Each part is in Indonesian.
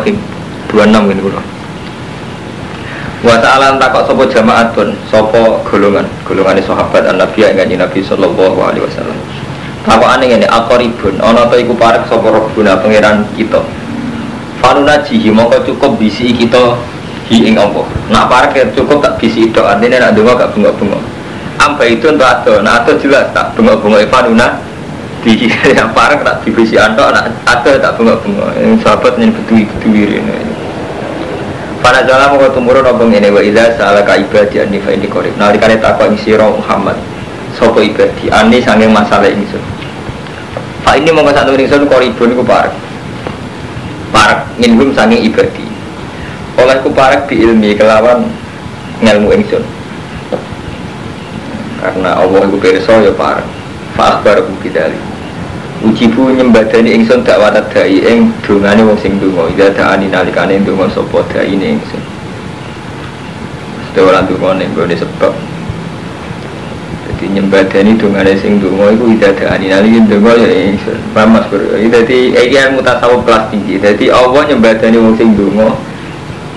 Bismillahirrahmanirrahim 26 ini kula. Wa ta'ala takok sapa jama'atun sapa golongan golongane sahabat an-nabi kanjeng Nabi sallallahu alaihi wasallam. Takokane ngene aqribun ana ta iku parek sapa Rabbuna pangeran kita. Faluna jihi mongko cukup bisi kita hi ing Allah. Nak parek ya cukup tak bisi tok artine nak donga gak bengok-bengok. Amba itu untuk ado, nah ado jelas tak bengok-bengok Faluna di yang parek tak dibisi antok nak ado tak bengok-bengok sahabat yang betul-betul ini Pada jalan mau tumurun apa ini wa idza salaka ibadi anni fa inni qarib. Nalikane takwa ing sira Muhammad sapa ibadi anni sange masalah ingsun. Fa ini mongko sak temene ingsun qaribun iku parek. Parek minhum sange ibadi. Oleh ku parek bi ilmi kelawan ngelmu ingsun. Karena Allah iku pirsa ya parek. Fa akhbarakum bidalik. Ujibu nyembadani ingsun dak watat dai ing dongane wong sing donga ida daani nalikane donga sapa dai ning ingsun. Sedaya donga ning gone sebab. Jadi nyembadani dongane sing donga iku ida daani nalikane donga ya ingsun. Paham Mas Bro? Dadi iki yang mutasawuf kelas tinggi. Dadi Allah nyembadani wong sing donga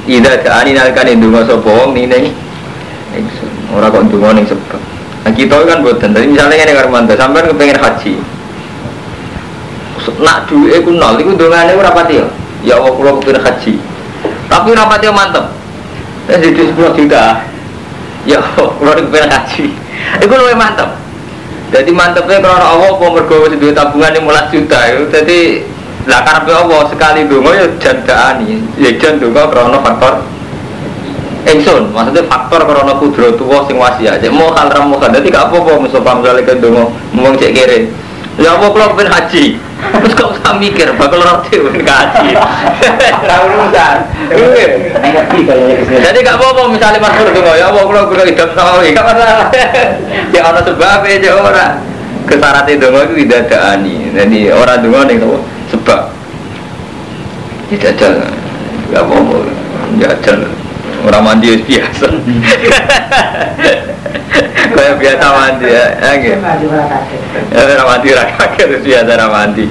ida daani nalikane donga sapa wong ning ingsun. Ora kok donga ning sebab. Nah kita kan buatan, tadi misalnya ini karmanto, sampai kepengen haji, nak duwe ku nol iku dongane ora pati ya. Ya Allah kula kepengin haji. Tapi ora pati mantep. Wis di 10 juta. Ya Allah kula kepengin haji. Iku luwih mantep. Jadi mantepnya karena Allah apa mergo wis tabungan 15 juta itu. Jadi lah karepe Allah sekali donga ya jan daani. Ya jan donga karena faktor Engsun, maksudnya faktor karena kudro tua sing wasiat. Cek mau hal ramu kan, jadi gak apa-apa misalnya misalnya ke dongo, ngomong cek kere. Ya apa kalau pengen haji, Terus kok usah mikir, bakal roti pun kaji. Tahu urusan. Jadi gak apa-apa misalnya Mas Pur tunggu ya Allah kalau gue hidup sama lagi, gak masalah. Ya ada sebab aja orang. Kesarat itu itu tidak ada ani. Jadi orang tunggu nih kau sebab. Tidak ada. Gak apa-apa. Jajal. Orang mandi biasa. Kayak biasa mandi ya. Ya, orang mandi orang kaget itu biasa orang mandi.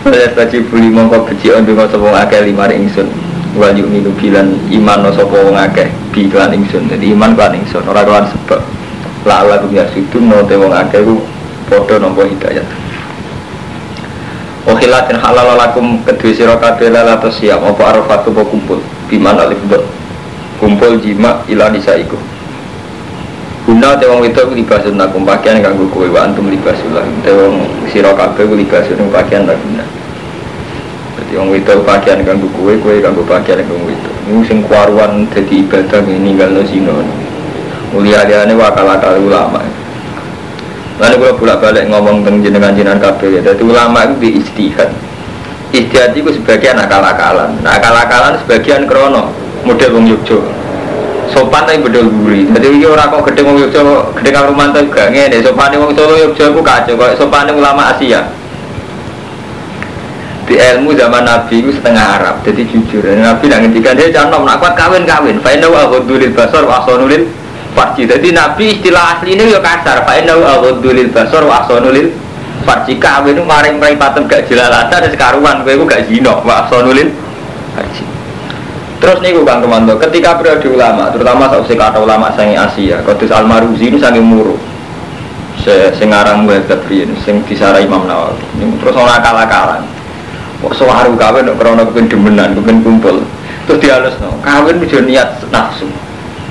Saya baca buli mongko beci on dungo sapa akeh lima ingsun. Wal yu'minu bilan iman sapa wong akeh bi kelan ingsun. Jadi iman kelan ingsun ora kelan sebab. La ala kum yasudun no te wong akeh ku padha nampa hidayat. Wakhilatin halal lakum kedua sira kabeh lalatus siap apa arafatu kumpul biman alif kumpul jima ila nisaiku Guna te wong wedok libasun nakum pakaian kanggo kowe wa antum libasul lah. Te wong sira kabeh ku libasun pakaian lah guna. Dadi wong wedok pakaian kanggo kowe, kowe kanggo pakaian kanggo wedok. Ini sing kuaruan dadi ibadah ninggalno zina. Mulia-liane wakal-akal ulama. Lalu kalau bolak-balik ngomong tentang jenengan jenengan kabeh, jadi ulama itu di istihad. Istihad itu sebagian akal-akalan. Nah, akal-akalan sebagian krono model wong Yogyakarta sopan tapi bedol buri jadi ini orang kok gede wong Yogyo gede kang Rumanto juga ngene. Sopan wong Solo Yogyo ku kacau kok sopan ulama Asia. Di ilmu zaman Nabi itu setengah Arab. Jadi jujur. Nabi nak ngendikan dia jangan nak kuat kawin kawin. Fa'inau aghudulil basar wa ahsanulil farji. Jadi Nabi istilah ini ya kasar. Fa'inau aghudulil basar wa ahsanulil farji. Kawin itu maring maring patem gak jelalatan dan sekaruan gue gak zino wa ahsanulil farji Terus nih Kang Romanto, ketika periode ulama, terutama saat kata ulama sangi Asia, Qudus Al-Maruzi ini sangi muru. Sengarang buat Gabriel, sing disara Imam Nawawi. Terus orang akal-akalan. Kok sewaru kawin dok krono kepen demenan, kepen kumpul. Terus dialus no, kawin bisa niat nafsu.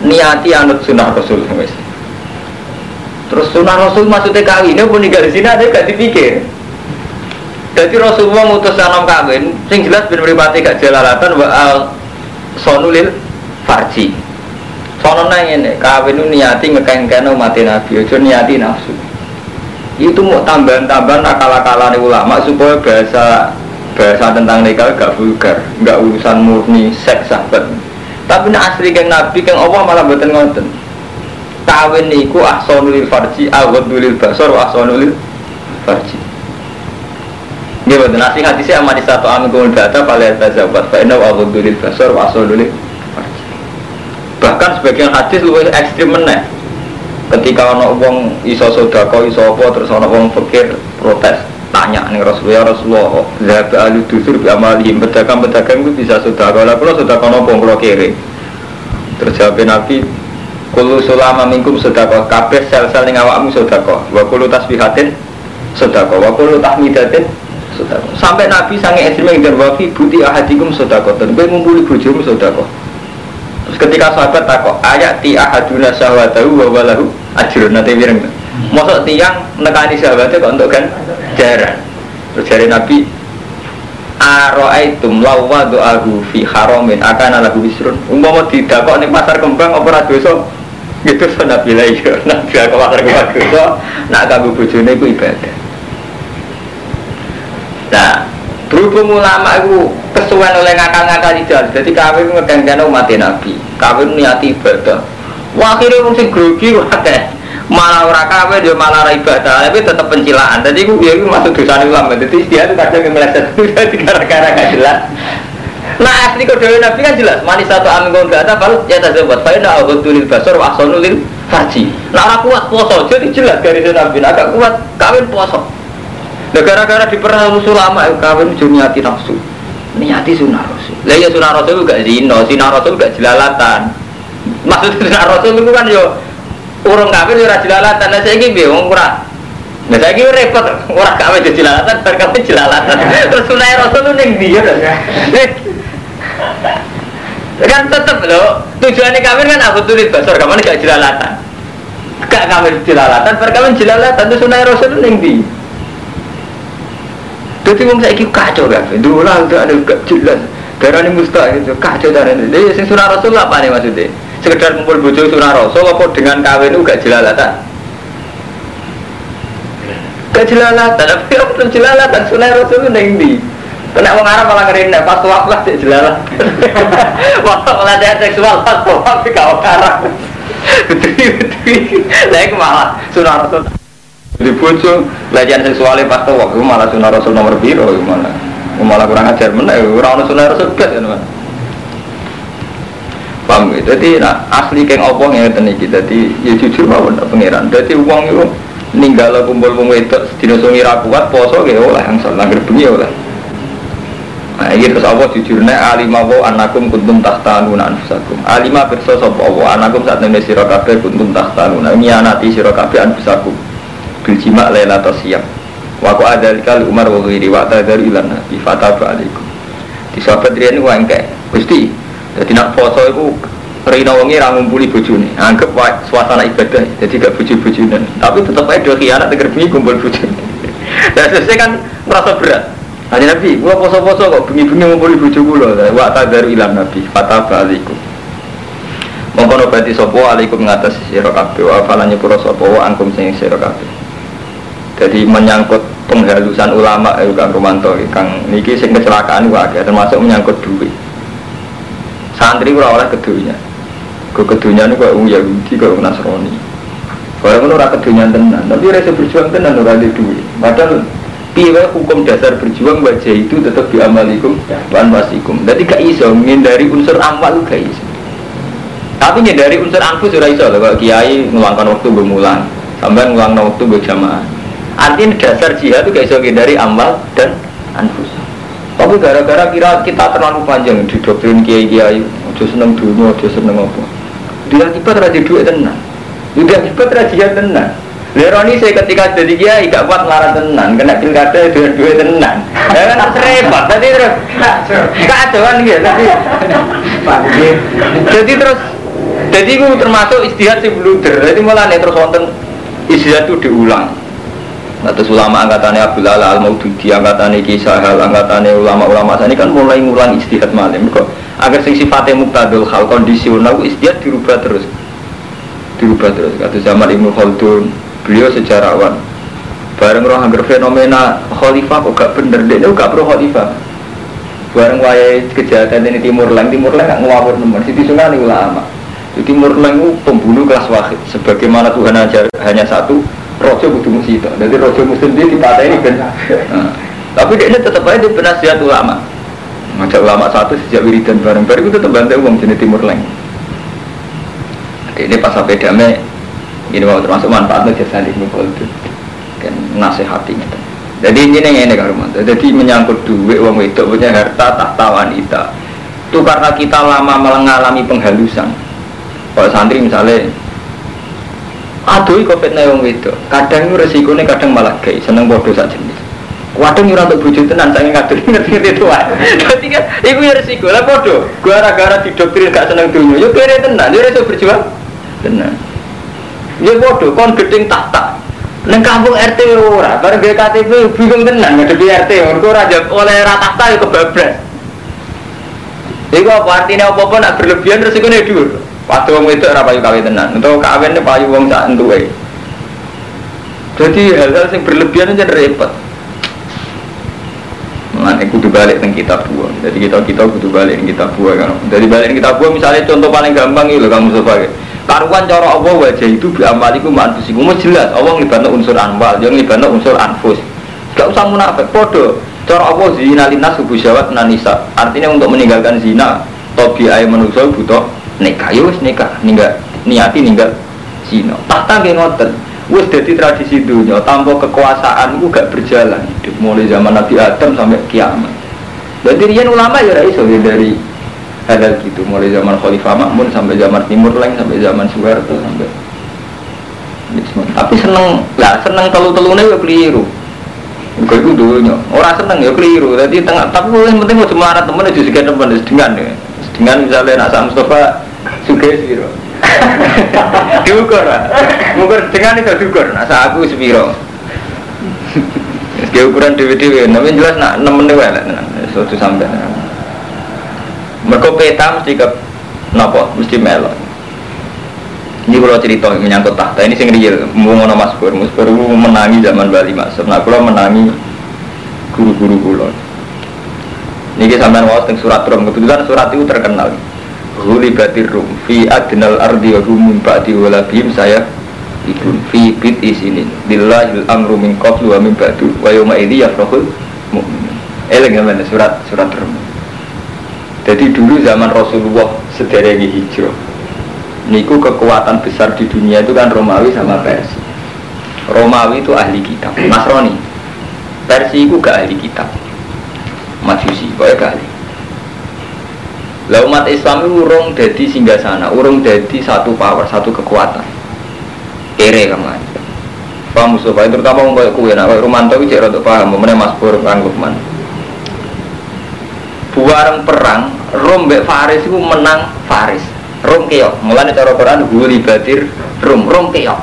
Niati anut sunnah Rasul wes. Terus sunnah Rasul maksudnya ini pun tinggal di sini ada gak dipikir. Jadi Rasulullah ngutus anom kawin, sing jelas ben mripate gak jalalatan wa al sonulil farji. Sono nang ini kawin niati ngekeng-keng mati nabi ojo niati nafsu. Itu mau tambahan-tambahan akal-akalan ulama supaya bahasa bahasa tentang nikah gak vulgar gak urusan murni seks sahabat. Tapi nak asli keng nabi keng Allah malah buatan ngoten. Kawin niku ahsonulil farji awadulil basor wa ahsonulil farji dia betul nasi hati saya amat di satu amin data pada tazabat fa inna wa ghudulil basar wa asolulil bahkan sebagian hadis lebih ekstrim meneh. Ketika ono wong iso sodako iso apa terus ono wong fakir protes tanya nih Rasulullah Rasulullah Zahab ahli dusur bi amalihim. Pedagang-pedagang itu bisa sudah kalau kalau sudah kono kalau kiri terus jawab Nabi Kulu sulama minkum sodako kabeh sel-sel ning awakmu sodako Wa kulu tasbihatin sodako Wa kulu tahmidatin sodako Sampai Nabi sange ekstrim yang wafi buti ahadikum sodako Dan gue ngumpuli bujumu sodako Terus ketika sahabat takok ayat ti ahaduna syahwatahu wa walahu ajrun nanti bireng Masuk tiang nekani sahabatnya kok untuk kan? Jarang. Terus jari Nabi Aro'aitum lawa do'ahu fi haramin akan ala wisrun Umpama didakok ning pasar kembang apa dosa? Gitu so Nabi lah iya. Nabi aku pasar kembang dosa Nak kamu bojone iku ibadah Nah Berhubung ulama itu kesuwen oleh ngakal-ngakal jalan Jadi kawin ngekengkene umat Nabi. Kawin niati ibadah. Wah akhirnya mesti grogi wakil malah ora kawin dia malah ora ibadah. Tapi tetap pencilaan. Jadi gue ya masuk dosa ulama. Jadi dia itu kadang meleset. Gara-gara gak jelas. Nah asli kode nabi kan jelas. Manis satu amin gak ada kalau ya tak buat saya nak aku tulis basor wasonulin haji nah orang kuat poso. Jadi jelas dari nabi. Agak kuat kawin poso nah gara-gara diperhalus ulama kawin juniati nafsu niati sunnah rasul lah ya sunnah rasul gak zino sunnah rasul gak jelalatan maksud sunnah rasul itu kan yo urung kawin ora jelalatan lah saiki piye wong ora Nah saya kira repot, orang kawin jadi jelalatan, bar kawin jelalatan. Terus sunai rasul itu neng dia Kan tetep loh, tujuannya kawin kan aku tulis basor, kamu gak jelalatan. Gak kawin jelalatan, bar kawin jelalatan, itu sunai rasul itu neng dia. Jadi wong saya kacau kan, dulu lah udah ada jelas. Darah ini mustahil itu kacau ini. Jadi sing sunai rasul apa nih maksudnya? sekedar kumpul bojo sunah rasul apa dengan kawin itu gak jelalatan gak jelalatan tapi yang belum jelalatan sunah rasul itu neng kena wong Arab malah ngerinda pas waktu lah cek jelalat waktu pelatihan seksual pas waktu kau Arab betul betul lagi malah sunah rasul di bojo pelatihan seksualnya pas waktu malah sunah rasul nomor biru malah. Malah kurang ajar mana orang sunah rasul gak ya paham gitu jadi nah, asli keng opong yang ngeten iki? Jadi ya jujur mawon pangeran. Jadi uang itu ninggal kumpul wong wedok sedina sungi kuat poso ge oleh yang salah bengi oleh. Nah, ini terus Allah jujurnya alima wa anakum kuntum tahtanuna anfusakum. Alima berso sapa Allah anakum saat ini sira kabeh kuntum tahtanuna. Ini anati sira kabeh anfusakum bil jima lailatul siap wa ku adzalika umar wa ghairi wa tadzal ilan nabi fataba alaikum di sahabat riyen ku engke Gusti jadi nak foto itu Rina wangi ramu ngumpuli bojone, anggap suasana ibadah, jadi gak bojo-bojonan. Tapi tetap aja dua khianat tegar bengi kumpul bojone. Dan selesai kan merasa berat. Hanya Nabi, gua poso-poso kok bengi-bengi ngumpuli bojo kula. Wa tadaru ilam Nabi, fataba alaikum. Mongkon obati sopo alaikum ngatas sira kabeh wa falanya pura sopo wa angkum sing sira. Jadi menyangkut penghalusan ulama eh, Kang Romanto, Kang niki sing kecelakaan wae termasuk menyangkut duit. Santri ora oleh kedunya. Ke kedunya ini kok Yahudi kok Nasrani. Kalau menurut ora kedunya tenan tapi rasa berjuang tenan ora ada duit. Padahal piye hukum dasar berjuang wajah itu tetap diamalikum wan wasikum. Jadi gak iso menghindari unsur amal gak iso. Tapi dari unsur anfus ora iso kalau kiai ngeluangkan waktu bermulang sampai ngeluangkan waktu berjamaah artinya dasar jihad itu gak iso menghindari amal dan anfus tapi gara-gara kira kita terlalu panjang di doktrin kiai kiai, udah seneng dulu, udah seneng apa. Dia akibat raja duit tenang. Dia akibat raja tenang. Leroni saya ketika jadi kiai gak kuat melarang tenan, kena pilkada dengan duit tenan. Ya kan repot. Tadi terus kacau kan gitu. Tapi jadi terus jadi itu termasuk istihad si blunder. Jadi mulai terus wonten istihad itu diulang. Atas ulama angkatannya Abdul Ala al Maududi, angkatannya Kisah Hal, angkatannya ulama-ulama ini kan mulai ngulang istihad malam. Kok agar sing sifatnya muktadul hal kondisional istihad dirubah terus, dirubah terus. Kata zaman Ibnu Khaldun, beliau sejarawan. Bareng roh hampir fenomena khalifah kok gak bener, dia gak pro khalifah. Bareng wayai kejahatan ini Timur Leng, Timur Leng gak ngawur nemen, Siti Sunani ulama. Di Timur Leng pembunuh kelas wahid, sebagaimana Tuhan ajar hanya satu, rojo butuh musik jadi rojo muslim dia dipatah ini kan nah, tapi dia tetap aja di penasihat ulama. Ngajak ulama satu sejak wiridan bareng bareng itu tetap bantai uang jenis timur leng. Ini pas sampai damai ini mau termasuk manfaatnya jasa di mukul itu kan nasihatinya Jadi ini yang ini kan Jadi menyangkut duit uang itu punya harta tahta wanita. Itu karena kita lama mengalami penghalusan. Kalau santri misalnya aduh kok fitnah wong itu kadang itu resikonya kadang malah gay seneng bodoh saja jenis. Kadang itu untuk bujuk tenan saya ngatur ngerti itu jadi kan itu ya resiko. Lah bodoh gara-gara didoktrin gak seneng dunia yuk kira tenan dia resiko berjuang. Tenan. Ya bodoh kon gedeng tahta Neng kampung RT ora, bareng gue KTP bingung tenan ngadepi RT, mergo ora oleh rata tahta ya kebablas. Iku apa artinya apa-apa nak berlebihan resikonya dhuwur. Waktu wong itu ora payu kawin tenan, untuk kawin ini payu wong sak entuke. Jadi hal-hal yang berlebihan aja repot. Mengenai kudu balik tentang kitab buah. Jadi kita kita kudu balik tentang kitab buah kan. Jadi balik kitab buah misalnya contoh paling gampang itu kamu sebagai karuan cara Allah wajah itu biamaliku mantusiku mau jelas Allah ngibana unsur anwal yang ngibana unsur anfus gak usah munafik podo cara Allah zina linas subuh syawat nanisa artinya untuk meninggalkan zina tobi ayat manusia butuh nikah ya wis nikah ninggal niati ninggal zina. Tahta nggih ngoten. Wis dadi tradisi dunia tanpa kekuasaan itu gak berjalan hidup. Mulai zaman Nabi Adam sampai kiamat. Jadi rian ulama ya iso ya dari ada gitu. Mulai zaman Khalifah Makmun sampai zaman Timur Leng sampai zaman Soeharto sampai tapi seneng lah seneng telu-telune ya keliru. Gue itu dulunya orang seneng ya keliru. Jadi tengah tapi yang penting mau cuma ada temen itu juga temen dengan ya. Dengan misalnya nak Mustafa juga sih diukur lah ukur dengan itu diukur nah aku sepiro Sekian ukuran dewi-dewi, tapi jelas nak nemen dewi lah, suatu sampai. Mereka peta mesti ke nopo, mesti melon. Ini kalau cerita menyangkut tahta ini sing real. Mau ngono Mas Pur, Mas Pur menangi zaman Bali Mas. Nah, kalau menangi guru-guru kulo. Niki sampean wawas teng surat Rum, kebetulan surat itu terkenal. Huli batir rum fi adnal ardi wa hum min ba'di wala bihim saya ibun fi bit isinin lillahil amru min qablu wa min ba'du wa yawma idzi yafrahul mu'minun. Eleng surat surat Rum. Jadi dulu zaman Rasulullah sederegi hijrah. Niku kekuatan besar di dunia itu kan Romawi sama Persia. Romawi itu ahli kitab, Nasrani. Persia itu gak ahli kitab. Majusi, pokoknya gak ahli. Lah umat Islam itu urung jadi singgah sana, urung jadi satu power, satu kekuatan. Kere ke mana? Paham Mustafa, terutama mau kayak kue, kayak Romanto itu cek untuk paham, mana Mas Pur, Kang Lukman. Buareng perang, Rom mbek Faris itu menang Faris. Rom keok. Mulane cara Quran huli batir Rom, Rom keok.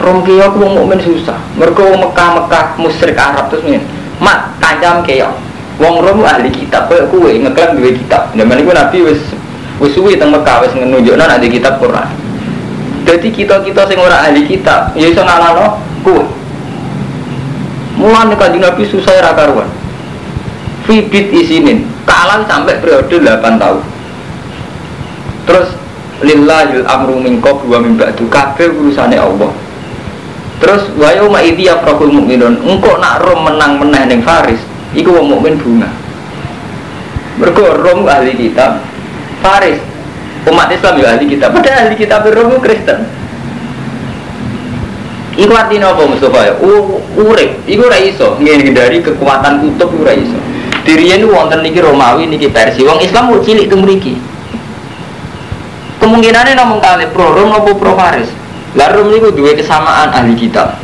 Rom keok wong mukmin susah. Mergo Mekah-Mekah musyrik Arab terus men. Mat kancam keok. Wong Rom ahli kitab koyo kowe ngeklaim duwe kitab. Zaman iku Nabi wis wis suwi teng Mekah wis nunjukno ada kitab Quran. Jadi kita-kita sing ora ahli kitab, ya iso ngalahno kowe. Mulane kanjeng Nabi susah ra karuan. Fibit isinin kalah sampai periode 8 tahun terus lillahil amru min qablu wa min ba'du kabeh urusane Allah terus wa yauma idzi yafrahul mu'minun engko nak rom menang meneh ning Faris iku wong mukmin bunga mergo rom ahli kitab Faris umat Islam ya ahli kitab padahal ahli kitab Rom Kristen Iku artinya apa Mustafa ya? Urip, iku ora iso dari kekuatan kutub ora iso. Itu wonten niki Romawi niki Persia. Wong Islam mau cilik teng mriki. Kemungkinannya namun kali pro Rom nopo pro Faris. Lah Rom niku dua kesamaan ahli kitab.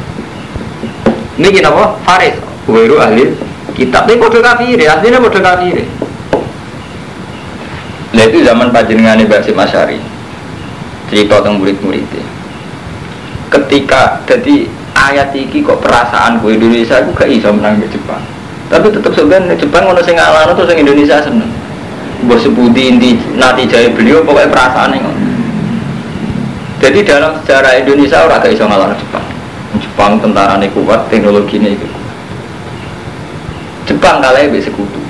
Niki napa? Faris. Weru ahli kitab. Ini kode kafir, aslinya kode kafir. Lah itu zaman panjenengane Mbak Sim Asyari. Cerita tentang murid-muridnya. Ketika jadi ayat iki kok perasaan gue Indonesia aku gak iso menang di Jepang tapi tetap sebenarnya Jepang ono sing ngalano terus Indonesia seneng bos sebuti inti nanti jaya beliau pokoknya perasaan ini jadi dalam sejarah Indonesia orang gak bisa ngalahkan Jepang Jepang tentara ini kuat teknologi ini itu Jepang kalah be sekutu.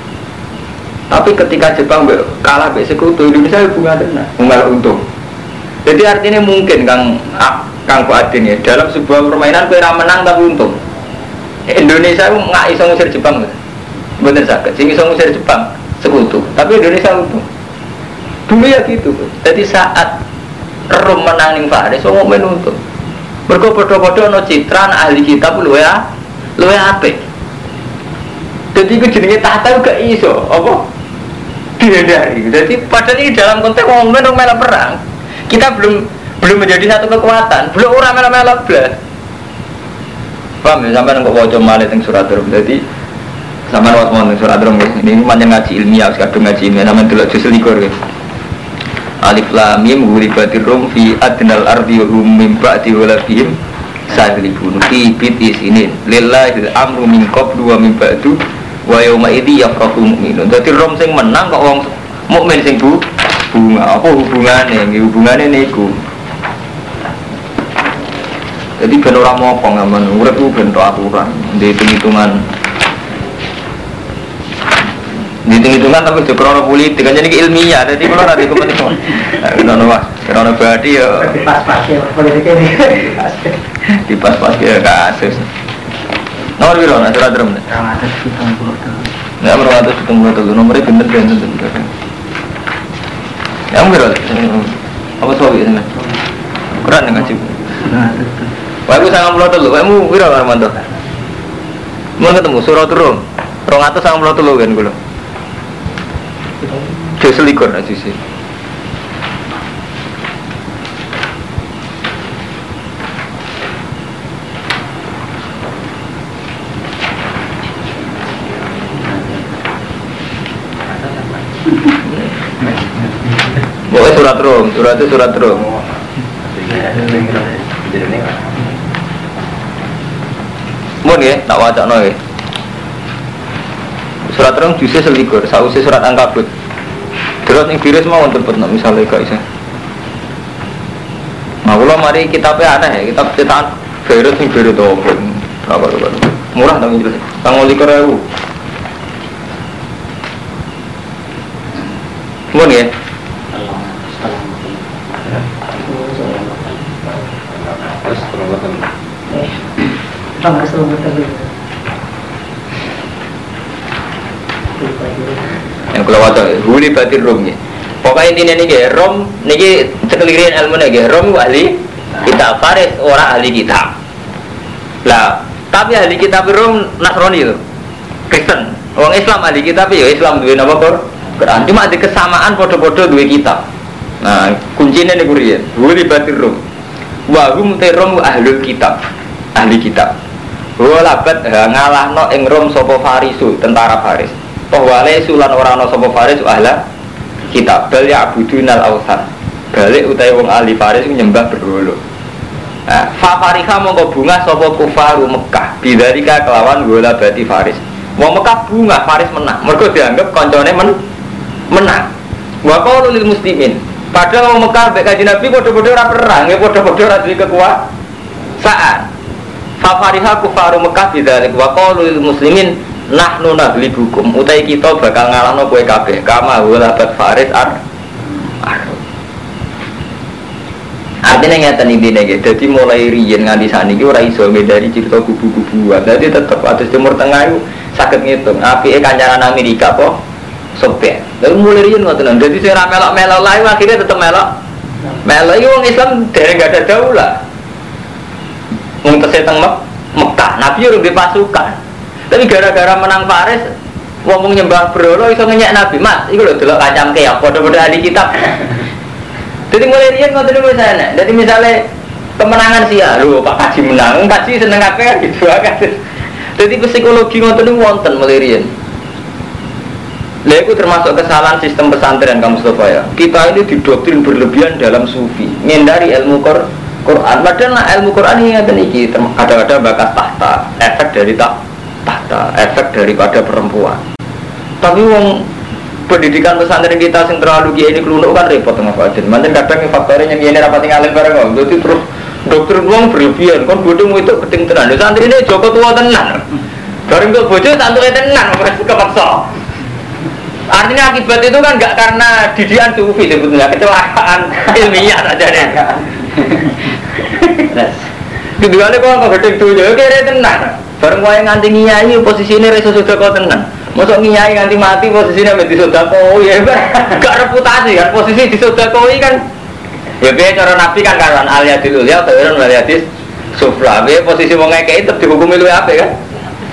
Tapi ketika Jepang kalah be sekutu Indonesia bunga tenang bunga untung. Jadi artinya mungkin Kang ah, Kang ya dalam sebuah permainan kira menang tapi untung. Indonesia itu nggak iso ngusir Jepang bener sakit. Sing iso ngusir Jepang sekutu. Tapi Indonesia itu dulu ya gitu jadi saat Rom menang Faris wong mukmin untuk mergo padha-padha ana citra ahli kitab lu ya apik. Jadi itu jenenge tahta gak iso, apa? Dihindari. Jadi padahal ini dalam konteks wong men melok perang. Kita belum belum menjadi satu kekuatan, belum orang melok-melok belas. Paham ya sampai nggak wajah malah tentang surat rum. Jadi sama waktu mau surat rum ini ini banyak ngaji ilmiah, sekarang ngaji ilmiah namanya dulu justru likur ya. Alif lam mim ghulibatir rum fi adnal ardi wa hum min ba'di walabihim sadribun fi biti sinin lillahi amru min qablu wa ba'du wa yawma idhi yafrahu mu'minun. Dadi rom sing menang kok wong mukmin sing bu bunga. Apa hubungannya hubungannya niku. Jadi ben ora mopo ngamen urip ku ben aturan. Di hitung-hitungan. Di hitung-hitungan tapi juga krono politik kan jadi ilmiah. Jadi kalau nanti kepentingan krono mas. Krono berarti ya. Pas-pas ya politik ini. Di pas-pas ya kasus nomor biru nah surat atas hitung puluh tahun nomornya bener bener bener yang biru apa suami ini kurang Wah, aku sangat pulau telu, kamu biro Armando. Mau ketemu surat rum, telu kan gue. Dia selikur aja sih. Pokoknya surat rum, surat itu surat rum. Mun ya, tak wajak no ya. Surat rum jusnya selikur, sausnya surat angkabut. Terus yang virus mau tempat nak misalnya gak bisa. Nah, kalau mari kitabnya aneh ya, kitab cetakan virus yang virus itu apa? Berapa? Murah tapi jelas. Tanggal likur ribu. Mun ya, Yang kalau waktu huli batir rom ya. Pokoknya intinya nih rom nih sekelirin ilmu nih rom itu ahli kitab Faris orang ahli kitab. Lah tapi ahli kitab rom Nasrani itu Kristen. Orang Islam ahli kitab ya Islam dua nama kor Quran. Cuma ada kesamaan foto-foto dua kitab. Nah kuncinya nih kurian huli batir rom. Wahum terom ahli kitab ahli kitab. Walabat ngalah no ing rom sopo Farisu tentara Faris. Bahwa sulan orang no sopo Faris ahla kitab bal ya abudunal ausan. Balik utai wong ahli Faris nyembah berhulu. Nah, fa fariha mongko bunga sopo kufaru Mekah. Bidarika kelawan gola bati Faris. Wong Mekah bunga Faris menang. Mereka dianggap koncone men menang. Wa qalu lil muslimin. Padahal wong Mekah mek kanjeng Nabi padha-padha ora perang, ya padha-padha ora duwe kekuasaan. Fafariha kufaru Mekah bidzalik wa qalu lil muslimin nahnu naglibukum utai kita bakal ngalahno kowe kabeh kama walabat faris ar ar Artinya ngeten ini nih, jadi mulai riyen nganti sani ki ora iso dari cerita kubu-kubuan. Jadi tetap atas timur tengah itu sakit ngitung. Api kancaran Amerika kok Soviet. Lalu mulai riyen ngoten. Jadi saya melok-melok lain akhirnya tetap melok. Melok itu orang Islam dari gak ada daulah. Wong tesih teng Mek Mekah, Nabi di pasukan. Tapi gara-gara menang Faris, ngomong nyembah berhala iso ngenyek Nabi. Mas, iku lho delok kacang keok padha-padha ahli kitab. Jadi mulai riyen ngoten niku misalnya. Jadi misalnya kemenangan sih ya, lho Pak Kaji menang, Kaji seneng apa kan gitu kan. Jadi psikologi ngoten niku wonten mulai riyen. Lah itu termasuk kesalahan sistem pesantren kamu Mustafa ya. Kita ini didoktrin berlebihan dalam sufi, menghindari ilmu Quran. Quran. Padahal nah, ilmu Quran ini ngeten iki kadang-kadang bakas tahta, efek dari tak tahta, efek daripada perempuan. Tapi wong pendidikan pesantren kita sing terlalu kiai ini kelunuk kan repot tengah Fadil. Mantan kadang faktornya yang ini rapati ngalir bareng kok. Jadi terus dokter uang berlebihan, kon bodoh itu penting tenan. Di santri ini Joko tua tenan. Bareng ke bojo santuy tenan, kepaksa. Artinya akibat itu kan nggak karena didian sufi sebetulnya kecelakaan ilmiah saja deh. Kedua kali kau nggak gede tuh, jadi kira tenan. Bareng kau yang nganti ngiyai posisi ini reso sudah kau tenan. Masuk ngiyai nganti mati posisinya menjadi sudah kau ya, gak reputasi kan posisi di sudah kau kan. Ya biar cara nabi kan karuan alia dulu ya, atau al yadis sufla. Biar posisi mau ngekei tetap dihukumi lu apa kan?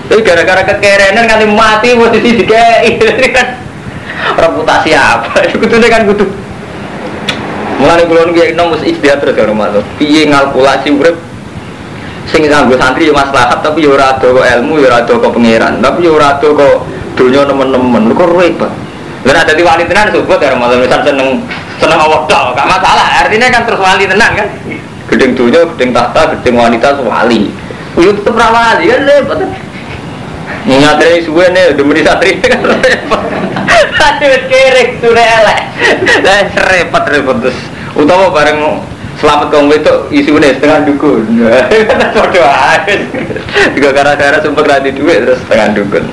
Tapi gara-gara kekerenan kali mati posisi dikei. kan reputasi apa? Itu kan kudu. Mulane kula niki nom mesti istiadat terus karo matur. Piye ngalkulasi urip sing nganggo santri ya maslahat tapi ya ora kok ilmu ya ora ado kok pangeran tapi ya ora ado kok donya nemen-nemen kok repot. Lah ada di wali tenan sebut ya Ramadan misal seneng seneng Allah tok, gak masalah. Artinya kan terus wali tenan kan. Gedeng dunia, gedeng tahta, gedeng wanita wali. Yo tetep ra wali kan repot. Ngatri suwe nih, demi santri kan repot. Aduh kerek sudah elek. Lah repot repot terus. Utawa bareng selamat kong itu isu nih setengah dukun. Bodoh aja. Juga gara-gara sumpah radi duit terus setengah dukun.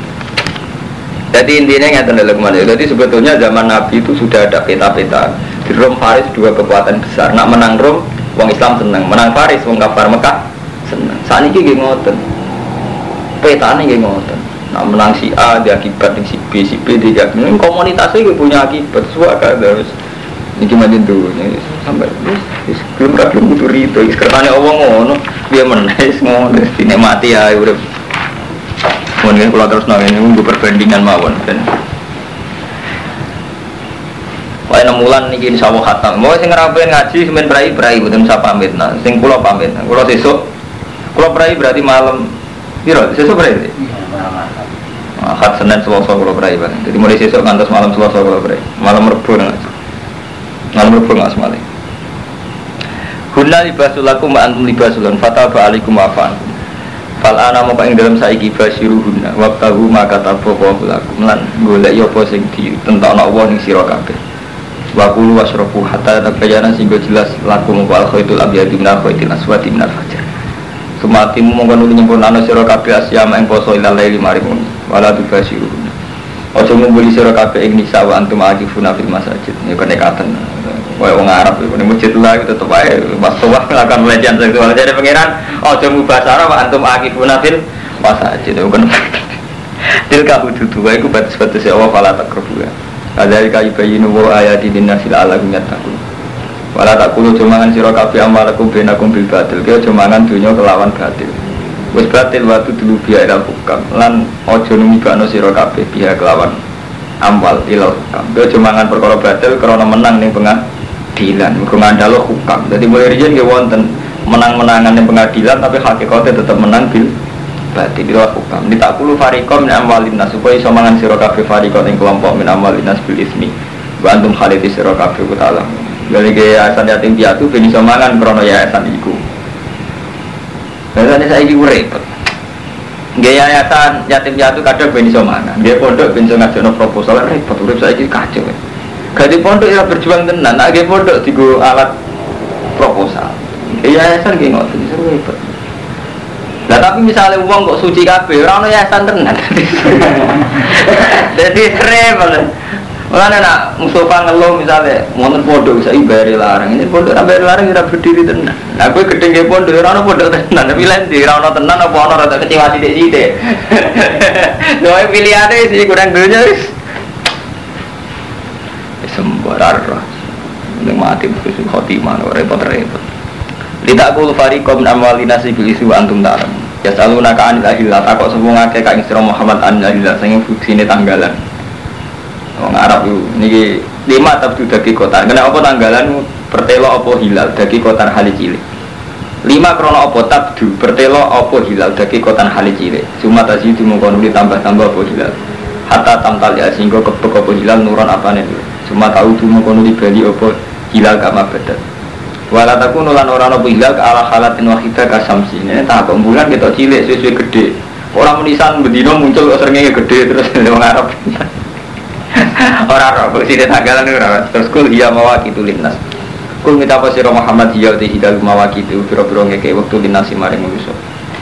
Jadi intinya nggak tanda mana. Jadi sebetulnya zaman Nabi itu sudah ada peta-peta. Di Rom Faris dua kekuatan besar. Nak menang Rom, wong Islam seneng. Menang Faris, wong kafir Mekah seneng. Saat ini gini ngoten. Peta ini gini ngoten. Nak menang si A dia akibat si B, si B dia akibat. Komunitasnya punya akibat. Suaka terus. Ini cuma itu, sampai belum belum butuh itu. Sekarang Allah ngono, dia menaik ngono, ini mati ya, udah. Mungkin kalau terus nang ini nunggu perbandingan mawon dan Wah, enam bulan nih insya Allah khatam. Mau sing ngerapain ngaji, semen berai berai, bukan bisa pamit. Nah, sing pulau pamit. Kalau besok, kalau berai berarti malam. Biro, besok berai. Ahad Senin Selasa kalau berai bang. Jadi mulai besok ngantos malam Selasa kalau berai. Malam Rebu ngaji. Malam Rebu nggak semali. Hunna libasulakum wa antum libasulun fataba alaikum wa afa'ankum. Fal ana mau ing dalam saiki basiruhunna waqtahu maka tabu wa lakum lan golek ya apa sing ditentokno Allah ning sira kabeh. Wa kulu wasrafu hatta tabayyana sehingga jelas lakum wal khaitul abyad min al khaitil aswad min al. Sumatimu mongko nuli nyempurnano sira kabeh asyama ing poso ilal laili maring wala tubasiruhunna. Ojo ngumpuli sira kabeh ing nisa wa antum akifuna fil masajid. Ya kenekatan. Wah, orang Arab ini masjid lah tetap aja Pas tua melakukan pelecehan seksual Jadi pengiran, oh jamu bahasa Arab Antum akifun nafil Masa aja itu kan Tilka hududu, itu batas-batas ya Allah Fala tak kerbuya Adari kayu bayinu wa ayati dinnasil ala gunyat takun Wala tak kulu cumangan siro kafi amalakum benakum bil batil. Kaya cumangan dunia kelawan batil. Wis batil waktu dulu biya ilal hukam. Lan ojo numibano siro kafi biya kelawan Amwal ilal hukam. Kaya cumangan perkara batil Karena menang nih pengah pengadilan. Mergo ngandalo hukam. Jadi mulai riyen nggih wonten menang-menangan yang pengadilan tapi hakikatnya tetap menang bil berarti di luar hukam. Ini tak perlu farikom min amwalin nas supaya iso mangan sira kabeh farikom ing kelompok min amwalin nas bil ismi. Wa antum khalidi sira kabeh Jadi ke yayasan yatim piatu ben iso mangan krana yayasan iku Yayasan saya iki repot Nggih yayasan yatim piatu kadang ben iso mangan nggih pondok ben iso ngajono proposal repot urip saiki kacau Gadi pondok ya berjuang tenan, agak pondok tiga alat proposal. Yayasan gak ngotot, seru hebat. Nah tapi misalnya uang kok suci kafe, orang yayasan tenan. Jadi repot. Mulane nak Mustafa ngeluh misalnya wonten pondok saya bayar larang, ini pondok bayar larang tidak berdiri tenan. Nah gue gedeng ke pondok, orang pondok tenan, tapi lain di orang tenan apa orang rada sih. Doa pilihannya sih kurang dunia sembarar ini mati khusus khotimah repot-repot. Aku fariqom amwalina si isu antum dalam ya selalu naka anil ahillah takut semua ngake Muhammad anil sehingga fungsi ini tanggalan orang Arab itu. Ini lima tapi dagi kota karena apa tanggalan pertelo apa hilal? Dagi kota hali cilik. Lima krono apa tabdu? Pertelo apa hilal? Dagi kota hali cilik. Cuma tadi itu mengkono ditambah-tambah apa hilal. Hatta tamtal ya sehingga kebek apa hilal nuron apa nih? Cuma tahu cuma kono di Bali opo hilal kama badat. Wala taku nulan orang opo hilal ke ala halatin wahidah kasamsi. Ini tak bulan kita cilik sesuai gede. Orang menisan bedino muncul seringnya gede terus orang Arab. Orang Arab sih tanggalan orang terus kul iya mawaki tulinas. Kul minta apa siro Muhammad iya di hidal mawaki itu biro-biro ngeke waktu dinasi maring manusia.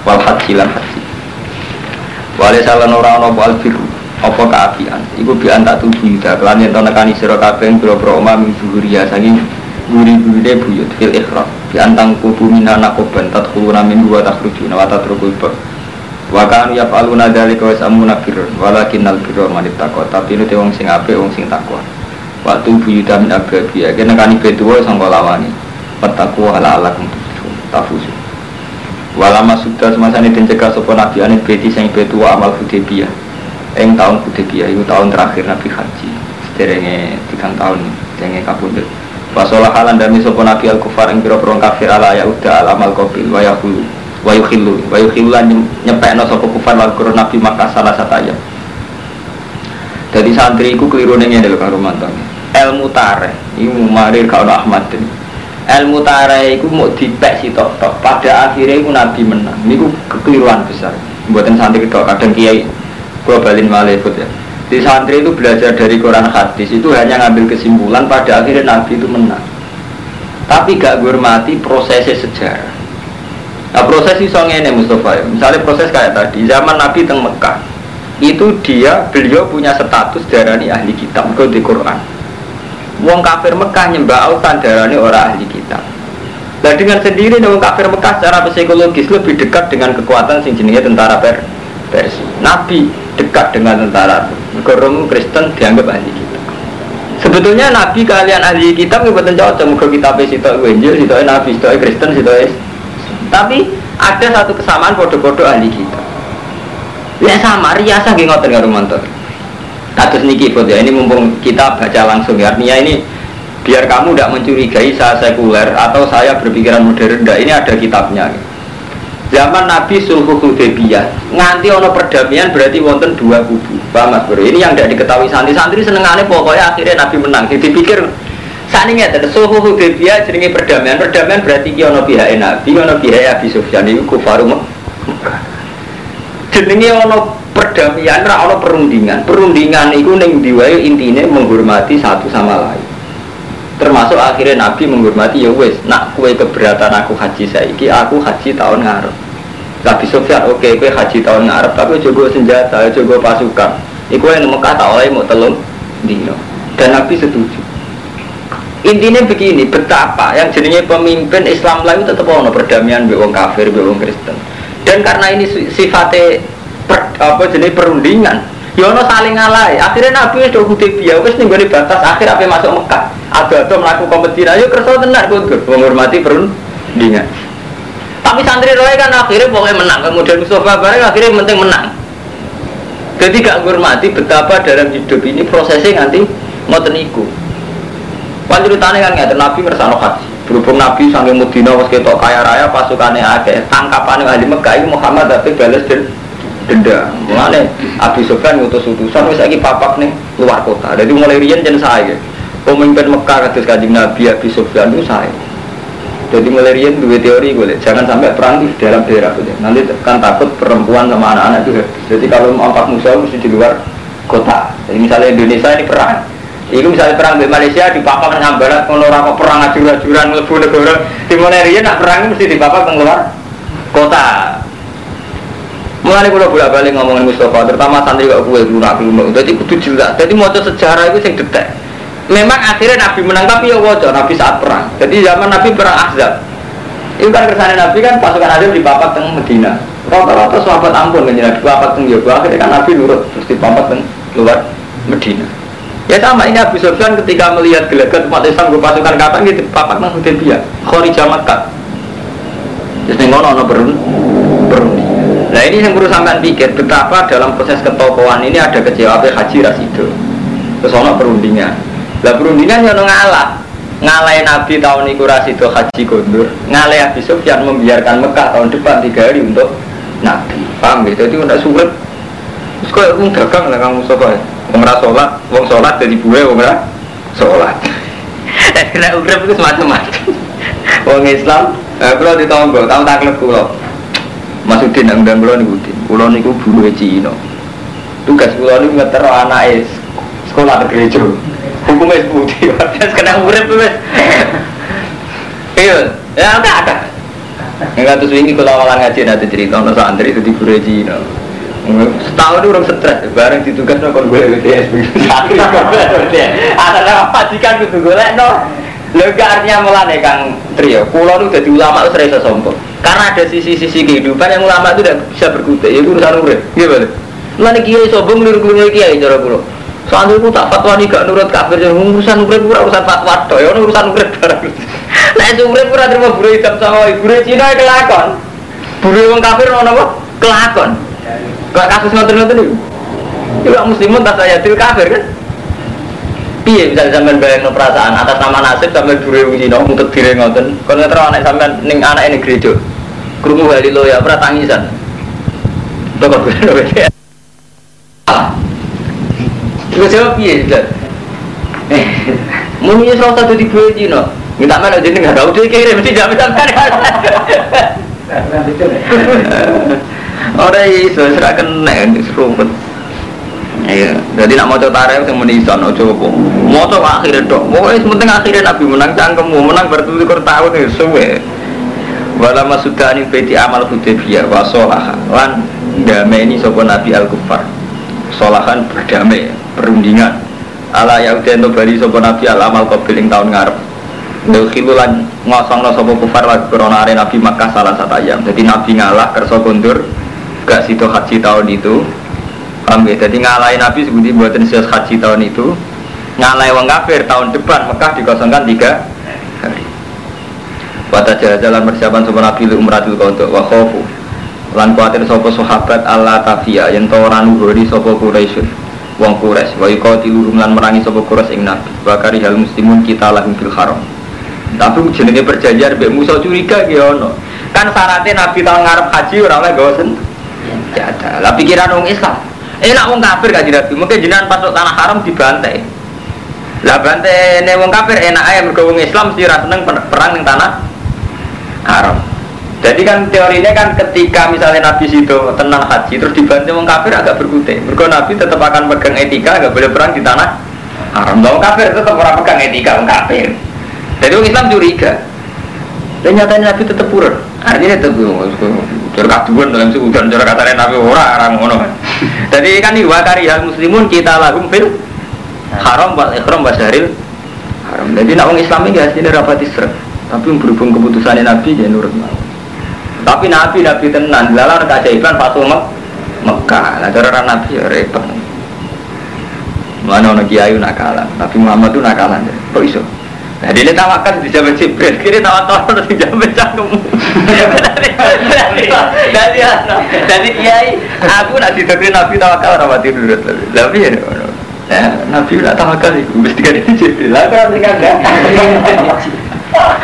Wal haji lan haji. Wale salah orang nopo alfiru apa keapian iku bi anta tuju ida kelan yen nekani sira kabeh boro-boro oma min zuhuria saking guri-gurine buyut fil ikhram bi antang kubu minana koban tadkhuluna min wa takhrujuna wa tatrukul bar wa kanu yaf'aluna dzalika wa samuna birr walakinnal birra man ittaqa. Tapi ini wong sing apik wong sing takwa. Waktu buyuta min ababi ya kene nekani betuwa sangka lawani. Petakwa ala ala kum tafusu Walama sudah semasa ini dincegah sopo nabi anit beti sing betu wa amal Hudaybiyah. Eng tahun Hudaybiyah itu tahun terakhir nabi haji. Sederenge tiga tahun sederenge kabundut. Wasolah halan dami sopo nabi al kufar ing pira kafir ala ya udah al amal kopil wa yahulu wa yukhillu wa yukhillu lan nyepekno sopo kufar lan kurun nabi Makkah salah satu ayat. Jadi santri iku keliru ngene lho karo mantan. Ilmu tareh iku marir karo Ahmad ini. Ilmu tareh iku mau dipek si tok tok. Pada akhirnya iku nabi menang. Niku kekeliruan besar. Buatan santri tok kadang kiai gua balin malekut ya. Di santri itu belajar dari Quran hadis itu hanya ngambil kesimpulan pada akhirnya nabi itu menang. Tapi gak hormati prosesnya sejarah. Nah proses iso ngene Mustafa ya. Misalnya proses kayak tadi, zaman Nabi teng Mekah itu dia beliau punya status darani ahli kitab kau di Quran. Wong kafir Mekah nyembah autan darani orang ahli kitab. Nah dengan sendiri wong kafir Mekah secara psikologis lebih dekat dengan kekuatan sing jenenge tentara per Persia. Nabi dekat dengan tentara. Mergo Kristen dianggap ahli kitab. Sebetulnya Nabi kalian ahli kitab nggak cocok muka kitab sitok Injil, sitok Nabi, sitok Kristen, sitok Tapi ada satu kesamaan bodoh-bodoh ahli kitab. Ya sama, riasa nggih ngoten karo mantor. Kados niki Bud ya, ini mumpung kita baca langsung ya. Artinya ini biar kamu tidak mencurigai saya sekuler atau saya berpikiran modern. Tidak, ini ada kitabnya. Zaman Nabi Sulhu Hudaybiyah nganti ono perdamaian berarti wonten dua kubu. Paham Mas Bro? Ini yang tidak diketahui santri-santri senengannya pokoknya akhirnya Nabi menang. Jadi pikir saat ini ada Sulhu Hudaybiyah jenenge perdamaian. Perdamaian berarti ki ono pihak Nabi, ono pihak Abi Sufyan itu kufarum jenenge ono perdamaian ra ono perundingan. Perundingan itu ning diwae intine menghormati satu sama lain. Termasuk akhirnya Nabi menghormati ya wes nak kue keberatan aku haji saiki aku haji tahun ngarep. Nabi Sofyan oke okay, kue haji tahun ngarep tapi coba senjata coba pasukan. Iku yang Mekah tak oleh mau telung dino dan Nabi setuju intinya begini betapa yang jadinya pemimpin Islam lain tetap ono perdamaian be wong kafir be wong Kristen. Dan karena ini sifatnya per, apa jenis perundingan ya saling ngalai akhirnya Nabi itu Hudaybiyah wis ning batas akhir apa masuk Mekah. Ada tuh melakukan kompetisi ayo kerso tenar kudu menghormati perundingan. Tapi santri roy kan akhirnya pokoknya menang kemudian Mustafa bareng akhirnya penting menang. Jadi gak menghormati betapa dalam hidup ini prosesnya nanti mau teniku Panjuritane kan nggak Nabi ngersano haji berhubung Nabi sampai Mudina was ketok kaya raya pasukannya akeh. Tangkapan ahli Mekah ini Muhammad tapi balas dan denda. Mulane Abi Sufyan ngutus utusan wis lagi papak nih luar kota. Jadi mulai rian jen saya pemimpin Mekah kados kanjeng Nabi Abi Sufyan itu saya jadi mulai dua teori gue jangan sampai perang di dalam daerah gitu. nanti kan takut perempuan sama anak-anak itu jadi kalau mau angkat musuh mesti di luar kota. Jadi misalnya Indonesia ini perang Iku misalnya perang di Malaysia di papak nang barat ngono ora perang ajur-ajuran mlebu negara. Di Malaysia nak perang mesti di papak keluar kota. Mulai kalau bolak balik ngomongin Mustafa, terutama santri kok gue lunak lunak. Jadi kudu jelas. Jadi mau sejarah itu yang detek. Memang akhirnya Nabi menang tapi ya wajah Nabi saat perang. Jadi zaman Nabi perang Ahzab. Itu kan kesannya Nabi kan pasukan Ahzab di papak teng Medina. Rata-rata sahabat ampun kan di papak teng Yoga. Akhirnya kan Nabi nurut terus di papak teng luar Medina. Ya sama ini Abu Sufyan ketika melihat gelagat umat Islam ke pasukan kata gitu papak nang Hudaybiyah, Kharijah Makkah. Terus ning ngono ana berun Nah ini yang perlu sampean pikir betapa dalam proses ketokohan ini ada kecewa haji rasido. Terus ana perundingan. Lah perundingan yang ngalah. Ngalai Nabi tahun itu haji gondur. Ngalai Abu Sufyan membiarkan Mekah tahun depan tiga hari untuk Nabi. Paham gitu? Jadi untuk sulit. Terus kok dagang lah kamu sobat. Wong ora sholat, wong sholat jadi buwe wong ora sholat. Dan kena urip itu semacam-macam. Wong Islam, eh, kalau di tonggo, tahu taklek kulo. Masudin yang undang kulo niku din. Kulo niku buwe Cina. Tugas kulo niku ngetero anak sekolah ke gereja. Hukumnya putih, terus kena urip wis. Iya, ya ada ada. Enggak terus ini kalau awalan ngaji nanti cerita, no santri itu di Cina. Setahun itu orang stres, bareng ditugas no kon gue BTS Ada apa majikan kudu golek no. Lho gak artinya mulane Kang Trio, pulau itu jadi ulama itu serasa sombong. Karena ada sisi-sisi kehidupan yang ulama itu tidak bisa berkutik, itu urusan urip. Gimana? Mulane kiai sombong niru-niru kiai cara pulau. Soalnya aku tak fatwa nih gak nurut kafir jadi urusan urip pura urusan fatwa toh, ya urusan urip barang. Nah itu urip pura terima buru hitam sama ibu Cina kelakon. Buru wong kafir ono apa? Kelakon. Kayak kasus ngoten-ngoten niku. Iku muslimun tak saya til kafir kan? Piye bisa sampean bayangno perasaan atas nama nasib sampean buru wong Cina untuk diri ngoten. Kon ngetro anak sampean ning anak ini gereja. Krungu haleluya ora tangisan. Toko gue Iku jawab piye, Zat? Eh, muni salah satu di gue Cina. Minta mana jadi nggak tahu dia kirim mesti jawab sampean. Ora iso serak kena serumpet. Iya, jadi nak mau coba tarik yang menisan, mau coba mau coba akhirnya dok, mau es penting akhirnya nabi menang cangkemmu, menang bertutur tahun nih suwe. Wala masudani beti amal hudaybiyah wa solaha lan damai ini sopo nabi al kufar solahan berdamai perundingan. Ala yaudin to bali sopo nabi al amal qabil tahun ngarep Nukhilu lan ngosong no sopo kufar lagi corona nabi Makkah salah satu ayam jadi nabi ngalah kerso kondur gak situ haji tahun itu. Paham ya? Jadi ngalahin Nabi sebuti buatan sias haji tahun itu. Ngalai wong kafir tahun depan Mekah dikosongkan tiga hari. Wata jalan persiapan sopan Nabi lu umratul untuk wa khofu Lan kuatir sopo sahabat Allah tafiyah Yang tawaran uhuri sopo Quraisyun Wong Quraisy. Wa yuqatilu lan merangi sopo Quraisy ing Nabi. Wa hal muslimun kita lahum fil haram Tapi jenenge perjanjian Mbak Musa curiga ki ono Kan syaratnya Nabi tahun ngarep haji ora oleh gawa Ya ada. Lah pikiran wong Islam Enak wong kafir kan Nabi. Mungkin jenengan pasuk tanah haram dibantai. Lah bantai ne wong kafir enak aja mergo wong Islam mesti ra seneng perang ning tanah haram. Jadi kan teorinya kan ketika misalnya Nabi situ tenang haji terus dibantai wong kafir agak berkutik. Mergo Nabi tetap akan pegang etika agak boleh perang di tanah haram. Wong kafir tetap orang pegang etika wong kafir. Jadi wong Islam curiga. Dan nyatanya Nabi tetap purun. Artinya tetap Cara kaduan dalam seudan cara katanya Nabi ora orang ngono. Jadi kan wa hal muslimun kita lagum fil haram wal ikhram wa syahril haram. Jadi nak wong Islam iki asline rapat isra. Tapi berhubung keputusan Nabi ya nurut mau. Tapi Nabi Nabi tenan lalar keajaiban Fatul Mek Mekah. Lah cara Nabi ya repot. Mana orang kiai nakalan, Nabi Muhammad itu nakalan. Kok iso? Nah, dia tawakan di zaman Jibril, kiri tawak terus di cangkemmu. Jadi, jadi kiai, aku nak didoktrin Nabi tawakal orang mati nurut lebih. Tapi ya, Nabi nak tawakal itu mesti kan Jibril. Lah kan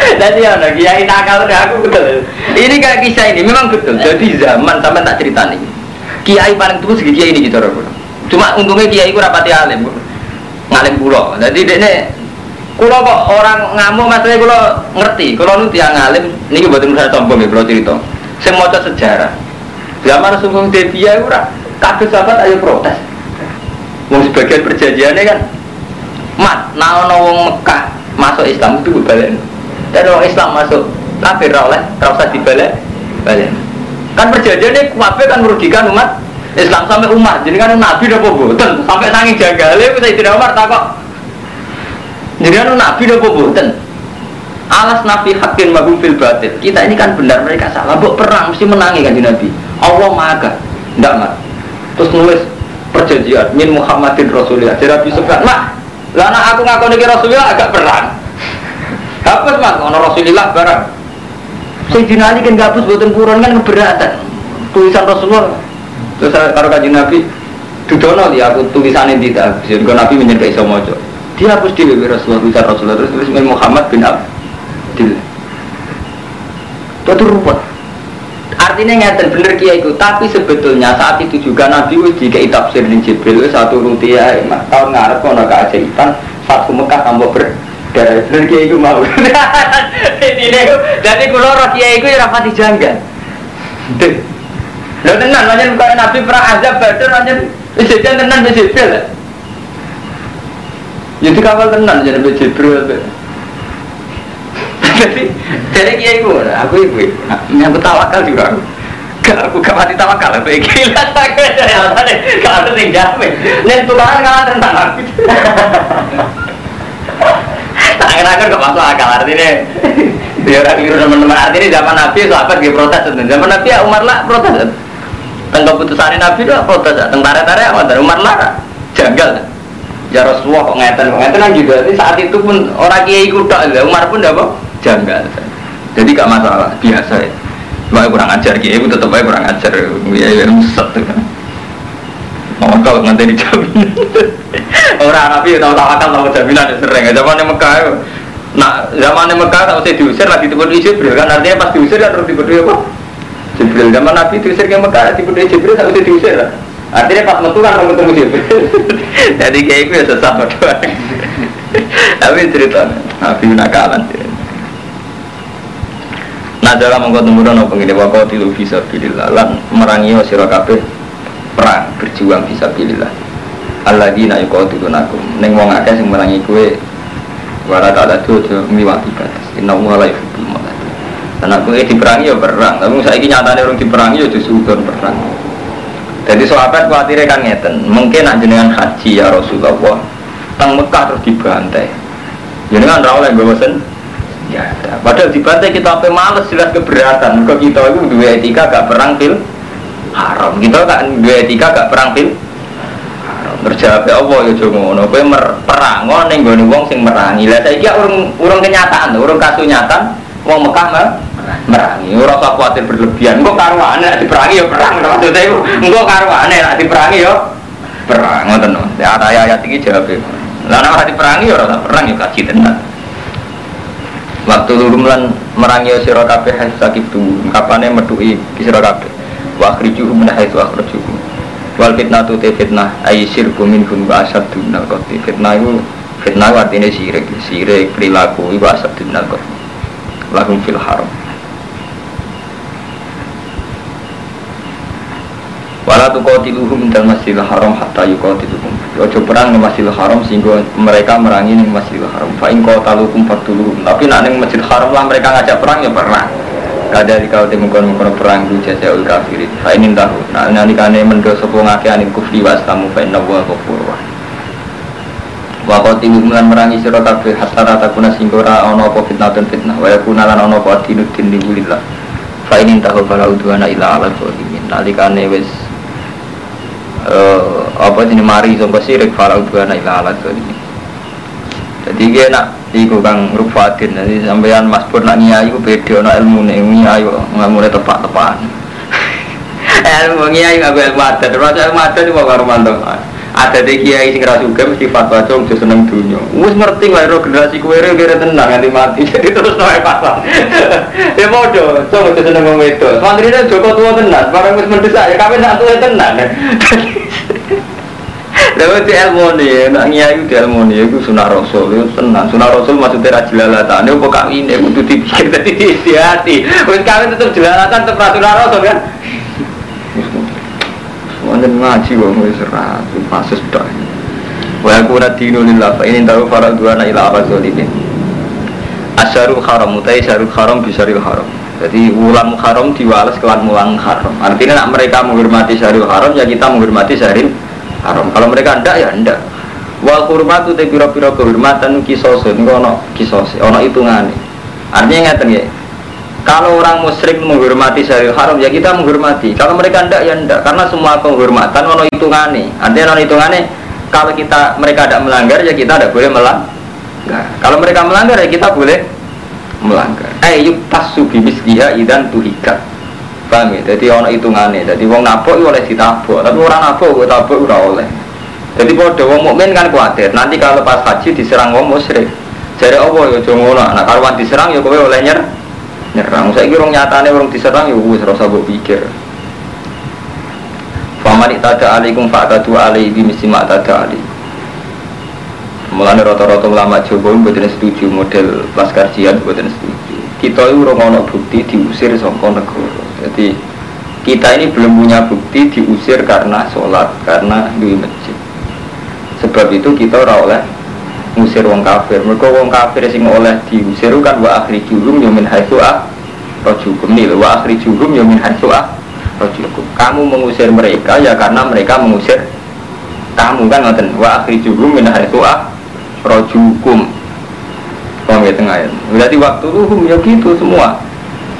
Jadi ya, kiai nakal aku betul. Ini kayak kisah ini memang betul. Jadi zaman sampai tak cerita nih. Kiai paling tua segi kiai ini gitu Cuma untungnya kiai itu rapati alim, ngalim pulau. Jadi dia Kulo kok orang ngamuk maksudnya kulo ngerti, kulo nu tiang ngalim, ini buat saya sombong ya, kulo cerita. Saya mau sejarah. Zaman sungguh Devia itu kabeh sahabat ayo protes. Wong sebagian perjanjiannya kan, mat, nah wong Mekah masuk Islam itu balik. Dan orang Islam masuk kafir oleh, terusah dibalik, balik. Kan perjanjiannya kuabe kan merugikan umat Islam sampai umat. Jadi kan Nabi udah boboten sampai nangis jagale, saya tidak Umar takut jadi anu nabi nopo boten. Alas nabi hakin magum fil batil. Kita ini kan benar mereka salah. Buk perang mesti menangi kan nabi. Allah maha ndak mat. Terus nulis perjanjian min Muhammadin Rasulullah. Jadi Nabi sebut mak. Lana aku ngaku nih Rasulullah agak perang. Hapus mak, ono Rasulullah barang. Saya dinali kan gabus buatan purun kan keberatan. Tulisan Rasulullah. Terus karo kajian Nabi, Dudono dia aku tulisan ini tidak. Jadi Nabi menyertai semua hapus di Rasulullah bisa Rasulullah. Terus tulis Muhammad bin Abdul. Itu ruwet artinya ngeten bener kia itu. Tapi sebetulnya saat itu juga Nabi uji ke tafsir di Jibril satu rutia tahun ngarep kono keajaiban satu Mekah tambah ber. Dari bener kia itu mau. Ini jadi kalau roh kia itu ya rapati janggal. Lalu tenan, nanya bukan Nabi perang azab badar, nanya Jajan tenan Jibril Ya kapal tenan jadi Nabi Jibril. Jadi jadi kiai itu, aku ibu, yang tawakal juga aku. Gak aku gak mati tawakal, aku gila ya tadi kalau ada yang jamin. Nen Tuhan kalah tentang aku. Tangan-tangan gak masuk akal artinya. Dia orang keliru teman-teman artinya zaman Nabi sahabat dia protes zaman Nabi ya Umar lah protes. Tentang keputusan Nabi itu protes. Tentang tarik-tarik Umar lah janggal ya Rasulullah kok ngeten kok ngeten kan juga jadi saat itu pun orang kiai kuda Umar pun apa janggal jadi gak masalah biasa ya Wah kurang ajar kiai itu tetap aja kurang ajar. Ya ya muset tuh. Mau kalau nanti dijamin. Orang Nabi tahu tawakal tahu jaminan sering. Zaman Mekah itu. Nah zaman Mekah tak usah diusir lagi tipu Jibril kan artinya pas diusir kan terus tipu apa? Jibril zaman Nabi diusir ke Mekah tipu Jibril tak usah diusir lah. Artinya pas metu kan ketemu Jibril. Jadi kayak itu ya sesat. Tapi cerita Nabi nakalan. Nah dalam mengkau temurun apa ini wakau tilu bisa pilih lan merangi kabeh perang berjuang bisa pilih lah. Allah di nak kau tilu nakum. Neng wong akeh sing merangi kue wala tak ada tuh tuh miwati batas. Inna la yuhibbul mu'tadin. Dan aku ini diperangi ya perang. Tapi saya ini nyatanya orang diperangi ya justru don perang. Jadi sahabat khawatirnya kan ngeten. Mungkin nak jenengan haji ya Rasulullah. Tang Mekah terus dibantai. Jenengan rawol yang bawa sen ya ada. Padahal dibantai kita apa males jelas keberatan. Kok kita itu dua etika gak perang fil haram. Kita gak dua etika gak perang fil haram. Terjawab ya Allah ya jomo ngono. Kowe perang ning gone wong sing merangi. Lah saiki urung urung kenyataan, urung kasunyatan wong Mekah mah merangi. Ora usah kuwatir berlebihan. Engko karuane nek diperangi ya perang maksudnya iku. Engko karuane nek diperangi ya perang ngoten. Ya ayat iki jawab. Lah nek diperangi ya ora perang ya kaji tenan. Waktu lurum lan merangi sira kabeh sakit tu kapane metuki sira kabeh. Wa akhrijuhum min haitsu akhrijuhum. Wal fitnatu te fitnah ay syirku minhum wa asaddu minal qatl. Fitnah itu fitnah artinya sirik, sirik perilaku itu asaddu minal qatl. Lahum fil haram. Wala tuqatiluhum dal masjidil haram hatta yuqatiluhum. Ojo perang ning masjidil haram sehingga mereka merangi ning masjidil haram. Fa in qataluhum fatuluhum. Tapi nak ning masjidil haram lah mereka ngajak perang ya perang. Kada di kau temu kono kono perang di jazaul kafirin. Fa in tahu. Nah nalikane mendo sapa ngake anil kufri wa islamu fa inna wa ghafur wa. Wa qatiluhum lan merangi sira kabeh hatta rata kuna sehingga ora ana apa fitnah dan fitnah wa yakuna lan ana apa dinud din lillah. Fa in tahu fala udwana ila ala zalimin. Nalikane wis uh, apa jenis mari sampai sirik falau dua naik lalat ini jadi dia nak iku kang rufatin jadi sampean mas pur nak iku beda nak ilmu nih nyai nggak mulai tepat tepat ilmu nggak gue ilmu adat terus ilmu adat itu bawa romanto ada di kiai sing rasa juga mesti fatwa cung tuh seneng dunia mus ngerti lah ro generasi kue re kira tenang nanti mati jadi terus naik pasang ya bodoh cung tuh seneng ngomong itu santri joko tua tenang barang mus mendesak ya kami nak tua tenang Lalu di ilmu nih, nak nyai di ilmu nih, itu sunnah rasul, itu senang. Sunnah rasul maksudnya rajilalatan, itu kok kawin, itu kudu dipikir tadi di hati. Wes kawin tetap jelalatan, tetap peraturan rasul kan. Semuanya ngaji wong wis serat, pasus dah. Wa aku nadinu lillah, fa ini tahu para dua na ila apa zalimin. Asyarul haram, utai syarul haram bisaril haram. Jadi ulang haram diwales kelan mulang haram. Artinya nak mereka menghormati syarul haram, ya kita menghormati syaril haram. Kalau mereka ndak ya ndak. Wal hurmatu te pira-pira kehormatan kisosun ono kisos, ono hitungane. Artinya ngeten ya. Kalau orang musyrik menghormati syaril haram ya kita menghormati. Kalau mereka ndak ya ndak karena semua penghormatan ono hitungane. Artinya ono hitungane kalau kita mereka tidak melanggar ya kita tidak boleh melanggar. Kalau mereka melanggar ya kita boleh melanggar. Eh yuk tasu bibis dia idan tuhikat. Paham ya? Jadi ono hitungannya. Jadi wong nabok itu oleh ditabok, tapi orang nabok gue tabok ora oleh. Jadi kalau wong mukmin kan khawatir. Nanti kalau pas haji diserang wong musyrik. Jadi apa ya jangan. Nah karuan diserang ya kowe oleh nyer nyerang. Saya kira nyatane orang diserang ya wis rasa mbok pikir. Faman tada alaikum fa'tadu alaihi bimisi ma tada alaihi. Mulane rata-rata ulama Jawa mboten setuju model laskar jihad mboten setuju. Kita itu ora ono bukti diusir saka negara. Jadi kita ini belum punya bukti diusir karena sholat, karena di masjid. Sebab itu kita ora oleh ngusir wong kafir. Mereka wong kafir sing oleh diusir kan wa akhri jurum yamin haitsu ah rojukum nih wa akhri jurum yamin haitsu ah rojukum. Kamu mengusir mereka ya karena mereka mengusir kamu kan ngoten wa akhri jurum min haitsu ah rojukum. Paham ya tengah ya? Berarti waktu luhum ya gitu semua.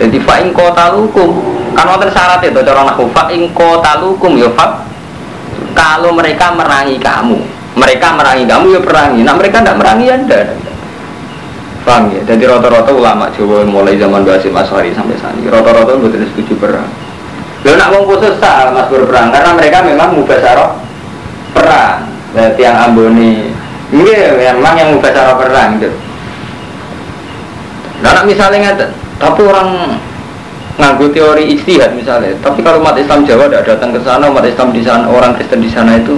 Jadi fa'in kota lukum kan wonten syarat itu cara nahu fa'in kota lukum ya fa kalau mereka merangi kamu mereka merangi kamu ya perangi nah mereka tidak merangi anda Paham ya? Jadi rata-rata ulama Jawa mulai zaman Basim Aswari sampai saat rata-rata betul setuju perang. Lo nak mau khusus sah mas berperang karena mereka memang mubasaro perang. Dan tiang Amboni ini memang yang mubasaro perang gitu. Nah, nak misalnya tapi orang nganggu teori istihad misalnya. Tapi kalau umat Islam Jawa tidak datang ke sana, umat Islam di sana, orang Kristen di sana itu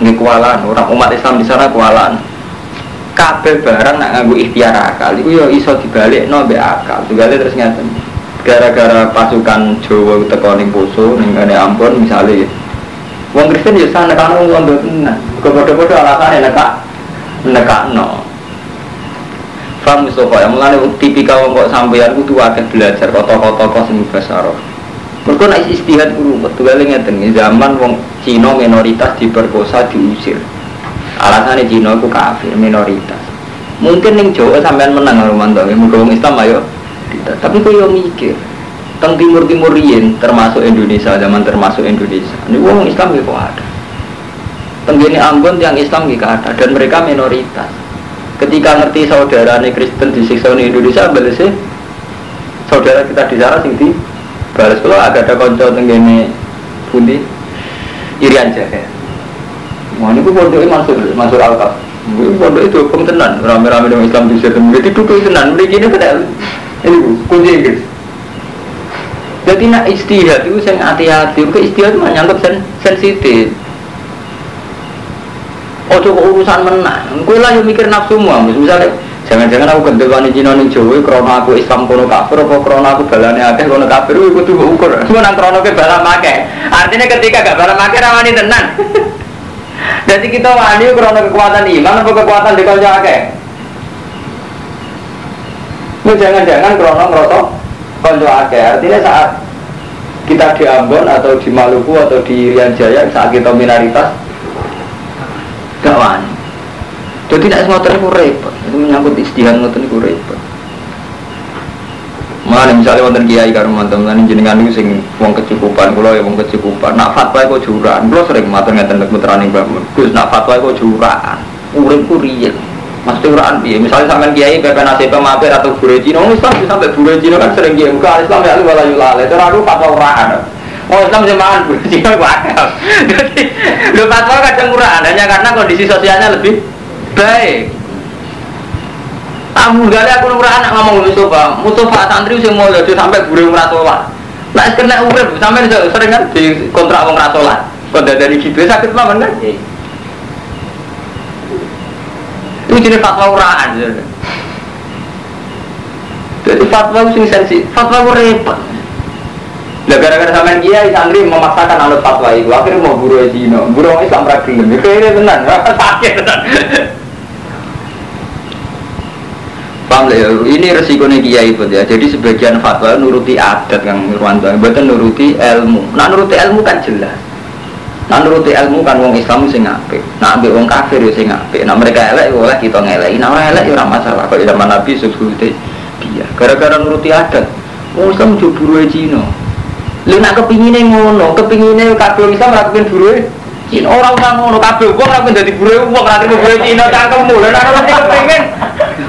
nggak kewalahan. Orang umat Islam di sana kewalahan kabeh barang nak nganggo ikhtiar akal iku yo iso dibalik no be akal tugale terus ngaten gara-gara pasukan Jawa teko ning poso ning Ambon misalnya Wong Kristen ya sana kan wong londo tenan. Kok-kok alasane nekak nekakno. Faham Mustafa ya mulane tipikal kok sampeyan kudu akeh belajar kok tokoh-tokoh sing basaro. Mergo nek istihad kudu tugale ngeten zaman wong Cina minoritas diperkosa diusir. Alasannya Cina itu kafir minoritas. Mungkin yang Jawa sampean menang Romanto ya mungkin Islam ayo tapi kau yang mikir teng timur timur rien termasuk Indonesia zaman termasuk Indonesia ini orang Islam gitu ada. Tenggini Ambon yang Islam gitu ada dan mereka minoritas. Ketika ngerti saudara nih Kristen di Indonesia balasnya saudara kita di sana sing balas kalau agak ada konco tenggini pundi Irian Jaya Wah ini pondoknya masuk masuk alkaf. Ini pondok itu hukum tenan. Rame-rame dengan Islam di sini. Jadi duduk tenan. Mereka ini kena ini kunci Inggris. Jadi nak istihad itu saya hati-hati. Ke istihad itu menyangkut sen sensitif. Coba urusan menang. Kue lah yang mikir nafsu semua. Misalnya jangan-jangan aku gendel wani Cina ning Jawa krana aku Islam kono kafir apa krana aku balane akeh kono kafir iku kudu ukur. Nang krana ke balam akeh. Artinya ketika gak balam akeh rawani tenan. Jadi kita wani karena kekuatan iman atau kekuatan di kolja akeh. Ini jangan-jangan karena ngerosok kolja akeh. Artinya saat kita di Ambon atau di Maluku atau di Rian Jaya saat kita minoritas gak wani. Jadi tidak semua itu repot. Itu menyangkut istihad ngoten itu repot. Mana misalnya wonten kiai karo mantan lan jenengan niku sing wong kecukupan kula ya wong kecukupan. Nak fatwa iku jurakan. Kula sering matur ngeten nek putrane Mbah Mun. Gus nak fatwa iku jurakan. Uripku riyen. Mas jurakan piye? Misalnya sampean kiai pepe nasib mampir atau guru Cina, wong Islam sampai guru Cina kan sering kiai muka Islam ya wala yulale. Terus aku fatwa uraan. Oh Islam jemaah guru Cina wakil. Jadi lu fatwa kadang uraan hanya karena kondisi sosialnya lebih baik. Tamu gale aku ora anak ngomong Mustafa, Mustafa santri sing mulya sampai guru salat. Nek kena urip sampai sering kan di kontrak wong ora salat. Kok dari gitu sakit mawon kan? Itu jenis fatwa uraan. Jadi fatwa sing sensi, fatwa ku repot. Lah gara-gara sampean kiai santri memaksakan anut fatwa itu, akhirnya mau guru Cina, guru Islam ra gelem. Kene tenan, sakit tenan. Paham ya? Ini resikonya kiai pun ya. Jadi sebagian fatwa nuruti adat yang Nurwanto, bukan nuruti ilmu. Nah nuruti ilmu kan jelas. Nah nuruti ilmu kan wong Islam sing apik. Nah ambil wong kafir ya sing apik. Nah mereka elek ya oleh kita ngelek. Nah orang elek ya ora masalah. Kalau zaman Nabi subsidi dia. Gara-gara nuruti adat. Wong Islam jo buruhe Cina. Lu nak kepingine ngono, kepingine kabeh Islam ora kepingin buruhe Cina orang orang ngono kabeh wong ora menjadi buruhe wong ora buruhe Cina cangkemmu. Lah nek ora kepengin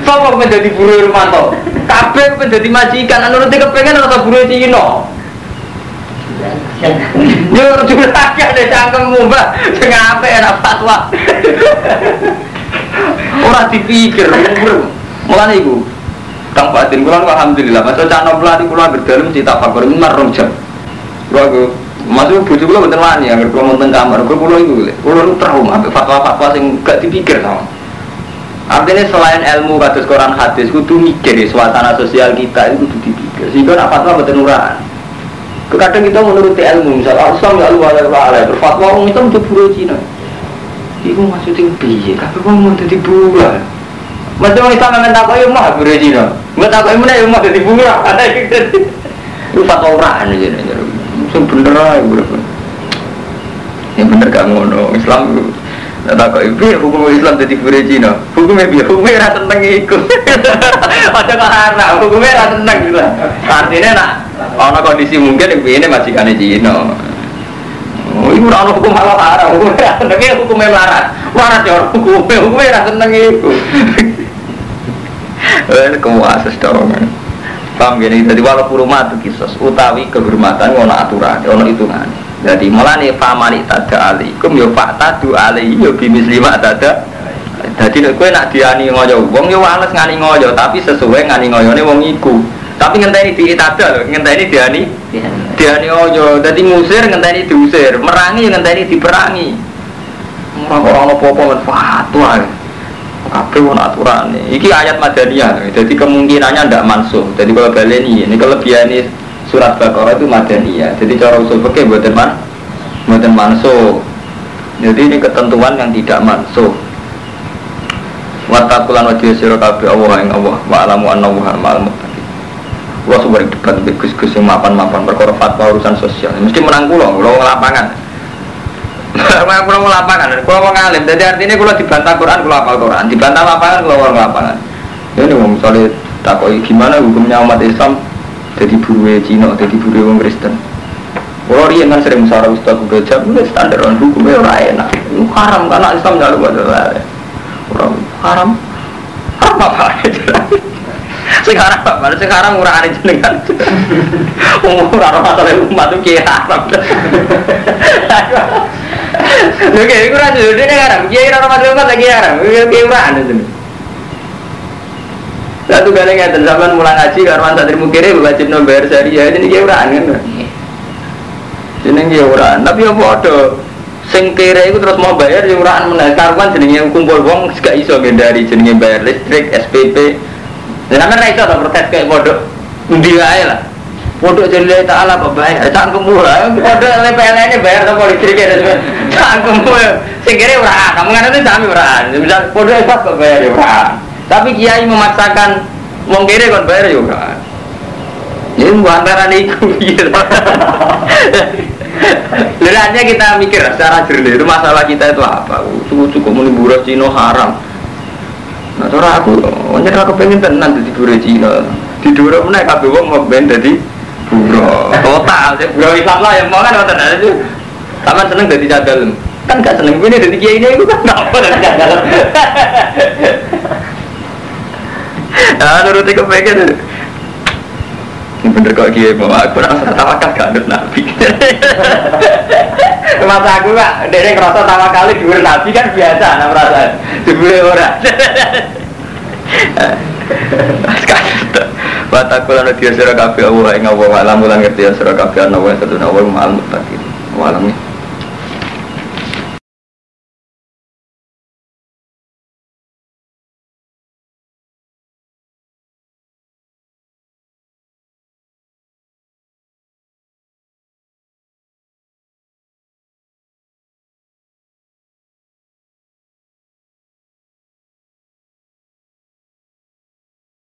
Sopo menjadi buruh Rumanto? Kabeh menjadi majikan, anu nanti kepengen atau buruh Cina. Yo juga tak ada cangkemmu, Mbak. Sing ape enak fatwa. Ora dipikir, mulane iku. Kang batin kula alhamdulillah, cak nom lari kula berdalem cita fakir marung jam. Kula Masuk bojo kula mboten wani, anggere kula wonten kamar, kula iku kula trauma fatwa-fatwa sing gak dipikir sama. Artinya selain ilmu kados Quran hadis kudu mikir ya, suasana sosial kita itu kudu dipikir. Sehingga nak fatwa mboten uraan. Kadang kita menuruti ilmu, misal Islam ya Allah ala berfatwa orang itu buru Cina. Iku maksudnya piye? Tapi kok mau jadi buruh? Macam orang Islam yang takut ya mau buru Cina. Nggak takut mana ya mau jadi buruh? Ada gitu. Itu fatwa uraan aja nih. Itu bener aja bener. Yang bener gak ngono. Islam Nah, tak kok ibu hukum Islam jadi gure Cina. Hukumnya biar hukumnya rasa tentang ikut. Ada kok anak hukumnya rasa tentang gitu. Artinya nak ono kondisi mungkin ibu ini masih kane Cina. Oh, ibu orang hukum halal haram, hukumnya tentang hukumnya melarat, melarat ya hukumnya hukumnya rasa tentang itu. Eh, kemuases dorongan. Paham gini, jadi walau rumah itu kisos utawi kehormatan ono aturan, ono hitungan. Jadi mulane famani tada alaikum yo fa'tadu alaihi yo bimis lima tada. Jadi nek kowe nak diani ngoyo wong yo wales ngani ngoyo, tapi sesuai ngani ngoyone wong iku. Tapi ngenteni diitada lho, ngenteni diani diani ngoyo. Dadi ngusir ngenteni diusir, merangi ngenteni diperangi. Ora ono apa-apa fatwa. Kabeh ono aturane. Iki ayat Madaniyah. Jadi kemungkinannya ndak mansuh. Jadi kalau baleni ini kelebihan ini surat Baqarah itu Madaniyah. Jadi cara usul fikih mboten man mboten mansuh. Jadi ini ketentuan yang tidak mansuh. Watakulan wajib sira kabeh Allah ing Allah wa alamu anna wa ma'al muttaqin. Wa subar debat Gus-gus sing mapan-mapan perkara fatwa urusan sosial. Mesti menang kula, kula lapangan. Memang kula wong lapangan, kula wong alim. Jadi artinya kula dibantah Quran, kula hafal Quran. Dibantah lapangan, kula wong lapangan. Ini wong misalnya takoki gimana hukumnya umat Islam jadi buruh Cina, jadi buruh wong Kristen. Kalau dia kan sering musara Ustaz jam, udah standar on hukumnya orang enak. Itu haram karena Islam nggak lupa Orang haram, haram apa Sekarang apa? Sekarang murah ada jenengan. Umur orang masalah umat itu kayak haram. Oke, itu rasa dulu dia haram. Kiai masalah umat lagi haram. Murah ada sini. Satu kali nggak zaman mulai ngaji karwan santri mukire wajib nomor syariah ini kayak murah kan. Jeneng ya ora, tapi apa ada sing kere iku terus mau bayar ya ora meneh karuan jenenge kumpul wong gak iso ngendari jenenge bayar listrik, SPP. Lah sampean ra iso to protes kayak bodoh. Endi wae lah. Bodoh jadi taala apa bayar? Cangkem ora. Bodoh ini bayar to listrik ya. Cangkem sing kere ora, kamu kan itu sami ora. Misal bodoh iso kok bayar ya. Tapi kiai memaksakan wong kere kon bayar ya ora. Ini antara niku. Lihatnya kita mikir secara jernih itu masalah kita itu apa? Cukup muni buruh Cina haram. Nah, cara aku, wajar aku pengen tenan buruh Cina. Di dua mana kabeh mau ben jadi buruh. Total, buruh Islam lah yang mau kan wonten aja. Sama seneng jadi cadal. Kan gak seneng ini jadi kiai ini itu kan apa jadi cadal. Nah, nuruti kepengen. Ini bener kok kiai mau aku rasa tawakal gak ada nabi. Masa aku kak, dia ngerasa tawakal di nabi kan biasa, nah merasa dibeli orang. Wataku lan dia sira kabeh Allah ing Allah alam lan ngerti sira kabeh ana wa satuna wa ma'al muttaqin.